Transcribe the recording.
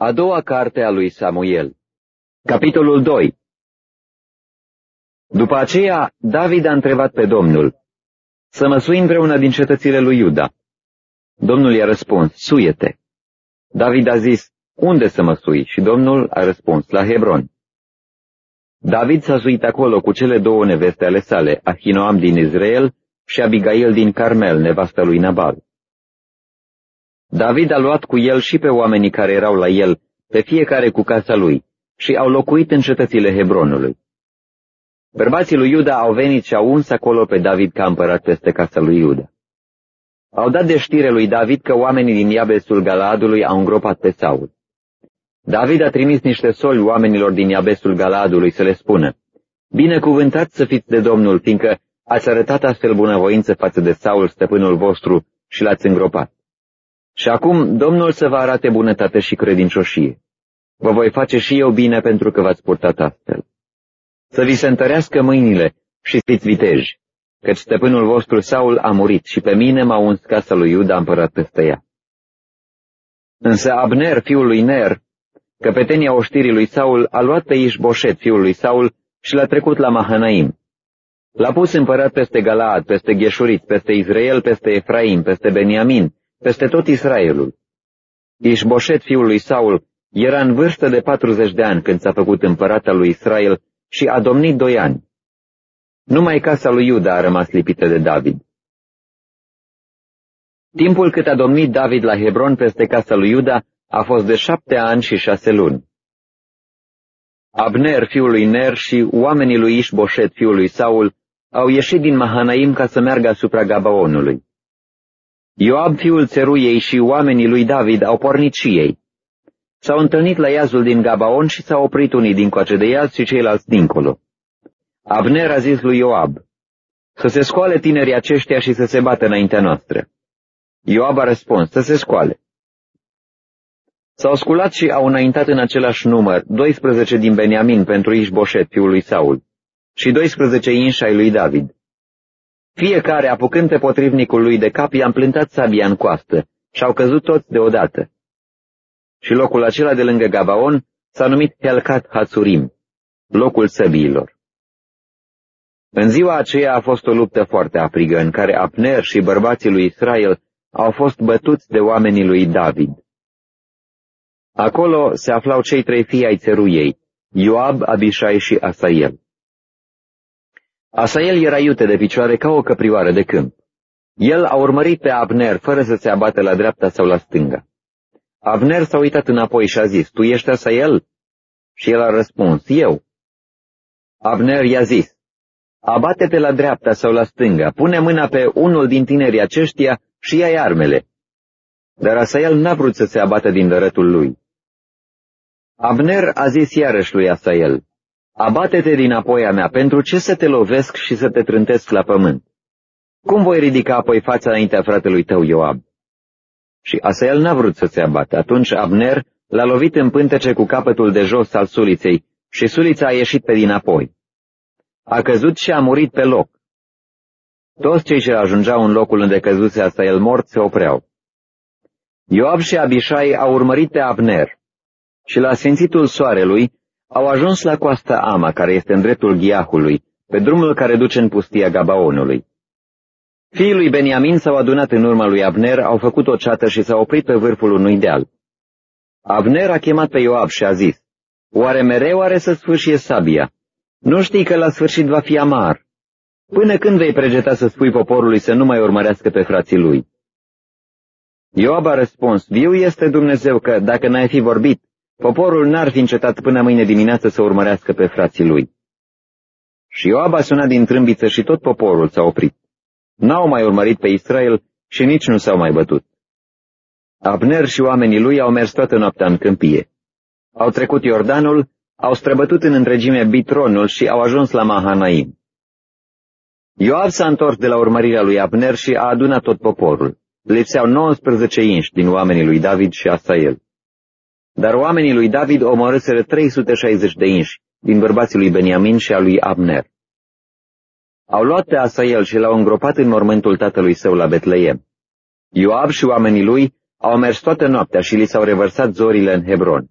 A doua carte a lui Samuel Capitolul 2 După aceea, David a întrebat pe Domnul, să mă sui împreună din cetățile lui Iuda. Domnul i-a răspuns, suiete. David a zis, unde să mă sui? Și Domnul a răspuns, la Hebron. David s-a suit acolo cu cele două neveste ale sale, Ahinoam din Israel și Abigail din Carmel, nevasta lui Nabal. David a luat cu el și pe oamenii care erau la el, pe fiecare cu casa lui, și au locuit în cetățile Hebronului. Bărbații lui Iuda au venit și au uns acolo pe David ca împărat peste casa lui Iuda. Au dat de știre lui David că oamenii din Iabesul Galadului au îngropat pe Saul. David a trimis niște soli oamenilor din Iabesul Galadului să le spună, Binecuvântați să fiți de Domnul, fiindcă ați arătat astfel bunăvoință față de Saul, stăpânul vostru, și l-ați îngropat. Și acum Domnul să vă arate bunătate și credincioșie. Vă voi face și eu bine pentru că v-ați purtat astfel. Să vi se întărească mâinile și fiți viteji, căci stăpânul vostru Saul a murit și pe mine m-a uns casa lui Iuda împărat peste ea. Însă Abner, fiul lui Ner, căpetenia oștirii lui Saul, a luat pe Ișboșet, fiul lui Saul, și l-a trecut la Mahanaim. L-a pus împărat peste Galaad, peste Gheșurit, peste Israel, peste Efraim, peste Beniamin, peste tot Israelul. Ișboșet, fiul lui Saul, era în vârstă de 40 de ani când s-a făcut împărat al lui Israel și a domnit doi ani. Numai casa lui Iuda a rămas lipită de David. Timpul cât a domnit David la Hebron peste casa lui Iuda a fost de șapte ani și șase luni. Abner, fiul lui Ner, și oamenii lui Ișboșet, fiul lui Saul, au ieșit din Mahanaim ca să meargă asupra Gabaonului. Ioab, fiul țeruiei și oamenii lui David au pornit și ei. S-au întâlnit la iazul din Gabaon și s-au oprit unii din coace de iaz și ceilalți dincolo. Abner a zis lui Ioab, să se scoale tinerii aceștia și să se bată înaintea noastră. Ioab a răspuns, să se scoale. S-au sculat și au înaintat în același număr, 12 din Beniamin pentru Ișboșet, fiul lui Saul, și 12 inși ai lui David. Fiecare, apucând pe potrivnicul lui de cap, i-a împlântat sabia în coastă și au căzut toți deodată. Și locul acela de lângă Gabaon s-a numit Helcat Hatsurim, locul săbiilor. În ziua aceea a fost o luptă foarte aprigă, în care Apner și bărbații lui Israel au fost bătuți de oamenii lui David. Acolo se aflau cei trei fii ai țeruiei, Ioab, Abishai și Asael. Asael era iute de picioare ca o căprioară de câmp. El a urmărit pe Abner fără să se abate la dreapta sau la stânga. Abner s-a uitat înapoi și a zis, Tu ești Asael? Și el a răspuns, Eu. Abner i-a zis, Abate-te la dreapta sau la stânga, pune mâna pe unul din tinerii aceștia și ia armele. Dar Asael n-a vrut să se abată din dărătul lui. Abner a zis iarăși lui Asael, Abate-te din apoi a mea, pentru ce să te lovesc și să te trântesc la pământ? Cum voi ridica apoi fața înaintea fratelui tău Ioab? Și Asael n-a vrut să se abate. Atunci Abner l-a lovit în pântece cu capătul de jos al suliței și sulița a ieșit pe dinapoi. A căzut și a murit pe loc. Toți cei ce ajungeau în locul unde căzuse Asael mort se opreau. Ioab și Abishai au urmărit pe Abner și la sfințitul soarelui au ajuns la coasta Ama, care este în dreptul Ghiahului, pe drumul care duce în pustia Gabaonului. Fiii lui Beniamin s-au adunat în urma lui Abner, au făcut o ceată și s-au oprit pe vârful unui deal. Abner a chemat pe Ioab și a zis, Oare mereu are să sfârșie sabia? Nu știi că la sfârșit va fi amar? Până când vei pregeta să spui poporului să nu mai urmărească pe frații lui? Ioab a răspuns, viu este Dumnezeu că, dacă n-ai fi vorbit, poporul n-ar fi încetat până mâine dimineață să urmărească pe frații lui. Și Ioab a sunat din trâmbiță și tot poporul s-a oprit. N-au mai urmărit pe Israel și nici nu s-au mai bătut. Abner și oamenii lui au mers toată noaptea în câmpie. Au trecut Iordanul, au străbătut în întregime Bitronul și au ajuns la Mahanaim. Ioab s-a întors de la urmărirea lui Abner și a adunat tot poporul. Lipseau 19 inși din oamenii lui David și Asael. Dar oamenii lui David omorâseră 360 de inși din bărbații lui Beniamin și a lui Abner. Au luat pe Asael și l-au îngropat în mormântul tatălui său la Betleem. Ioab și oamenii lui Au mers toată noaptea și li s-au revărsat zorile în Hebron.